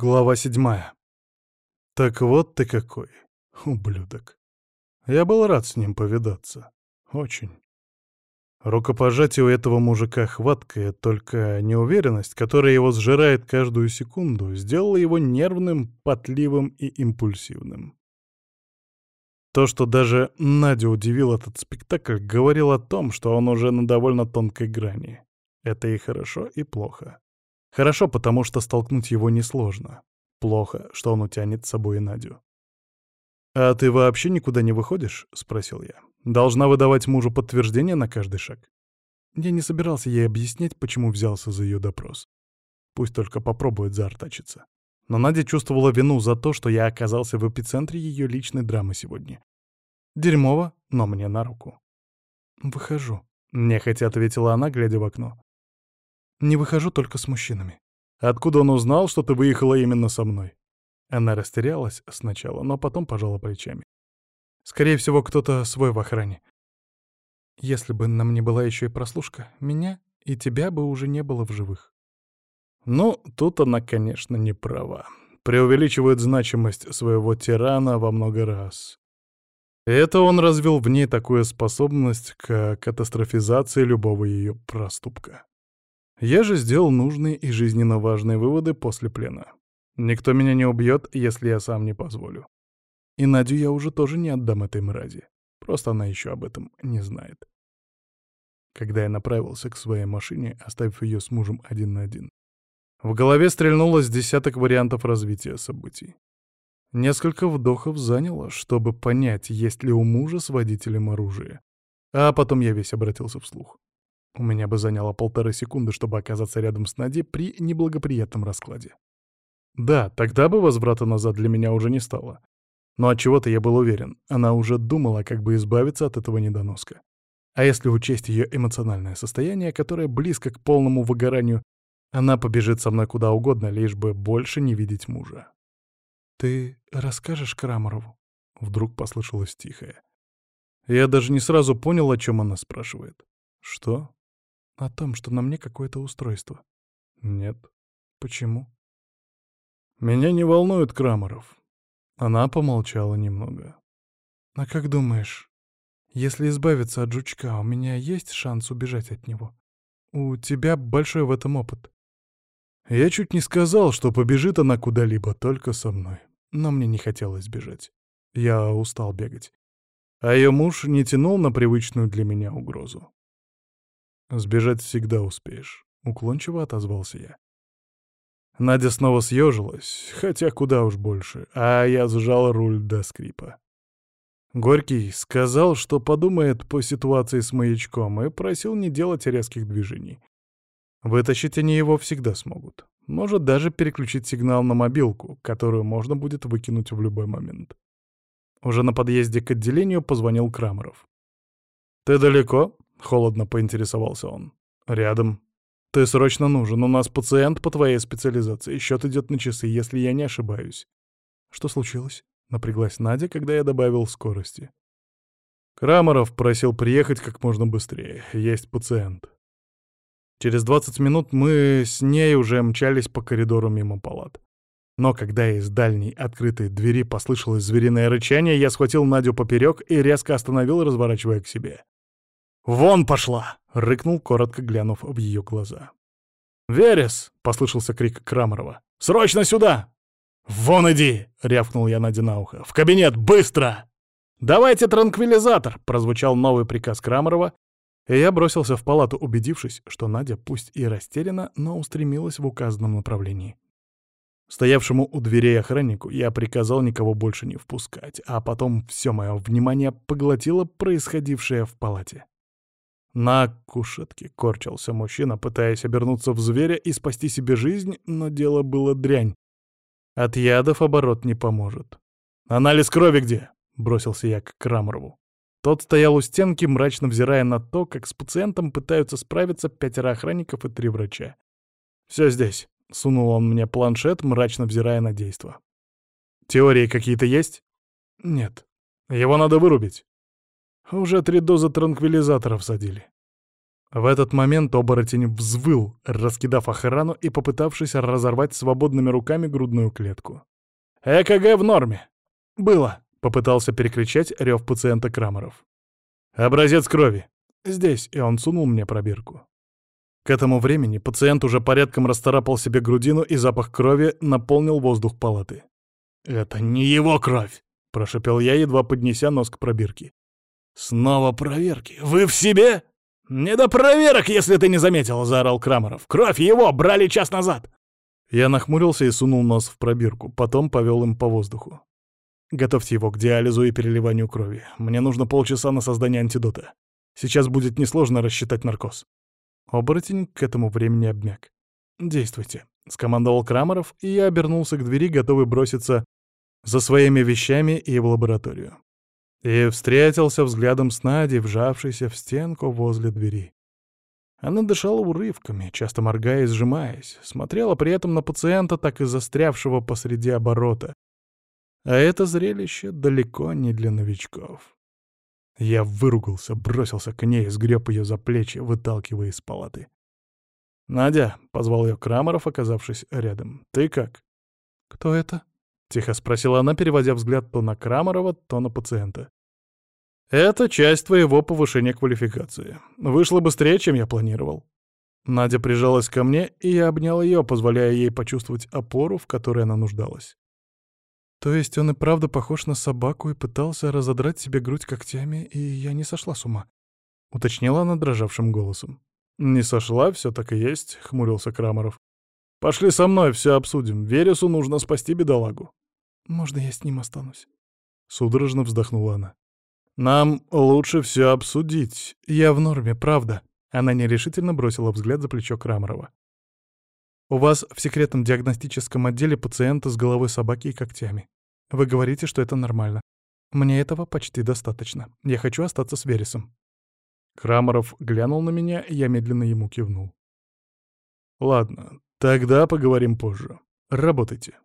Глава седьмая. Так вот ты какой, ублюдок. Я был рад с ним повидаться. Очень. Рукопожатие у этого мужика хваткая, только неуверенность, которая его сжирает каждую секунду, сделала его нервным, потливым и импульсивным. То, что даже Надя удивил этот спектакль, говорил о том, что он уже на довольно тонкой грани. Это и хорошо, и плохо. Хорошо, потому что столкнуть его несложно. Плохо, что он утянет с собой и Надю. «А ты вообще никуда не выходишь?» — спросил я. «Должна выдавать мужу подтверждение на каждый шаг». Я не собирался ей объяснять, почему взялся за ее допрос. Пусть только попробует заортачиться. Но Надя чувствовала вину за то, что я оказался в эпицентре ее личной драмы сегодня. Дерьмово, но мне на руку. «Выхожу», — нехотя ответила она, глядя в окно. «Не выхожу только с мужчинами». «Откуда он узнал, что ты выехала именно со мной?» Она растерялась сначала, но потом пожала плечами. Скорее всего, кто-то свой в охране. Если бы на мне была еще и прослушка, меня и тебя бы уже не было в живых. Ну, тут она, конечно, не права. Преувеличивает значимость своего тирана во много раз. Это он развил в ней такую способность к катастрофизации любого ее проступка. Я же сделал нужные и жизненно важные выводы после плена. Никто меня не убьет, если я сам не позволю. И Надю я уже тоже не отдам этой мрази. Просто она еще об этом не знает. Когда я направился к своей машине, оставив ее с мужем один на один, в голове стрельнулось десяток вариантов развития событий. Несколько вдохов заняло, чтобы понять, есть ли у мужа с водителем оружие. А потом я весь обратился вслух. У меня бы заняло полторы секунды, чтобы оказаться рядом с Надей при неблагоприятном раскладе. Да, тогда бы возврата назад для меня уже не стало. Но от чего то я был уверен, она уже думала, как бы избавиться от этого недоноска. А если учесть ее эмоциональное состояние, которое близко к полному выгоранию, она побежит со мной куда угодно, лишь бы больше не видеть мужа. «Ты расскажешь Крамарову?» — вдруг послышалось тихое. Я даже не сразу понял, о чем она спрашивает. «Что?» «О том, что на мне какое-то устройство». «Нет». «Почему?» Меня не волнует Крамаров. Она помолчала немного. А как думаешь, если избавиться от жучка, у меня есть шанс убежать от него? У тебя большой в этом опыт. Я чуть не сказал, что побежит она куда-либо только со мной. Но мне не хотелось бежать. Я устал бегать. А ее муж не тянул на привычную для меня угрозу. «Сбежать всегда успеешь», — уклончиво отозвался я. Надя снова съежилась, хотя куда уж больше, а я сжал руль до скрипа. Горький сказал, что подумает по ситуации с маячком и просил не делать резких движений. Вытащить они его всегда смогут. Может даже переключить сигнал на мобилку, которую можно будет выкинуть в любой момент. Уже на подъезде к отделению позвонил Крамеров. «Ты далеко?» — холодно поинтересовался он. «Рядом», «Ты срочно нужен. У нас пациент по твоей специализации. Счет идет на часы, если я не ошибаюсь». «Что случилось?» — напряглась Надя, когда я добавил скорости. Крамаров просил приехать как можно быстрее. Есть пациент. Через 20 минут мы с ней уже мчались по коридору мимо палат. Но когда из дальней открытой двери послышалось звериное рычание, я схватил Надю поперек и резко остановил, разворачивая к себе. «Вон пошла!» — рыкнул, коротко глянув в ее глаза. «Верес!» — послышался крик Крамарова. «Срочно сюда!» «Вон иди!» — рявкнул я Наде на ухо. «В кабинет! Быстро!» «Давайте транквилизатор!» — прозвучал новый приказ Крамарова, и я бросился в палату, убедившись, что Надя пусть и растеряна, но устремилась в указанном направлении. Стоявшему у дверей охраннику я приказал никого больше не впускать, а потом все мое внимание поглотило происходившее в палате. На кушетке корчился мужчина, пытаясь обернуться в зверя и спасти себе жизнь, но дело было дрянь. От ядов оборот не поможет. «Анализ крови где?» — бросился я к Крамерову. Тот стоял у стенки, мрачно взирая на то, как с пациентом пытаются справиться пятеро охранников и три врача. «Все здесь», — сунул он мне планшет, мрачно взирая на действо. «Теории какие-то есть?» «Нет». «Его надо вырубить». Уже три дозы транквилизаторов садили. В этот момент оборотень взвыл, раскидав охрану и попытавшись разорвать свободными руками грудную клетку. «ЭКГ в норме!» «Было!» — попытался перекричать рев пациента Крамеров. «Образец крови!» «Здесь!» — и он сунул мне пробирку. К этому времени пациент уже порядком расцарапал себе грудину, и запах крови наполнил воздух палаты. «Это не его кровь!» — прошепел я, едва поднеся нос к пробирке. «Снова проверки! Вы в себе?» «Не до проверок, если ты не заметил!» — заорал Крамеров. «Кровь его брали час назад!» Я нахмурился и сунул нос в пробирку, потом повел им по воздуху. «Готовьте его к диализу и переливанию крови. Мне нужно полчаса на создание антидота. Сейчас будет несложно рассчитать наркоз». Оборотень к этому времени обмяк. «Действуйте», — скомандовал Крамеров, и я обернулся к двери, готовый броситься за своими вещами и в лабораторию и встретился взглядом с Надей, вжавшейся в стенку возле двери. Она дышала урывками, часто моргая и сжимаясь, смотрела при этом на пациента, так и застрявшего посреди оборота. А это зрелище далеко не для новичков. Я выругался, бросился к ней, сгреб ее за плечи, выталкивая из палаты. «Надя», — позвал ее Крамаров, оказавшись рядом, — «ты как?» «Кто это?» — тихо спросила она, переводя взгляд то на Крамарова, то на пациента. «Это часть твоего повышения квалификации. Вышло быстрее, чем я планировал». Надя прижалась ко мне, и я обнял ее, позволяя ей почувствовать опору, в которой она нуждалась. То есть он и правда похож на собаку и пытался разодрать себе грудь когтями, и я не сошла с ума? Уточнила она дрожавшим голосом. «Не сошла, все так и есть», — хмурился Крамаров. «Пошли со мной, все обсудим. Вересу нужно спасти бедолагу». «Можно я с ним останусь?» Судорожно вздохнула она. «Нам лучше все обсудить. Я в норме, правда». Она нерешительно бросила взгляд за плечо Крамарова. «У вас в секретном диагностическом отделе пациента с головой собаки и когтями. Вы говорите, что это нормально. Мне этого почти достаточно. Я хочу остаться с Вересом». Крамаров глянул на меня, и я медленно ему кивнул. «Ладно, тогда поговорим позже. Работайте».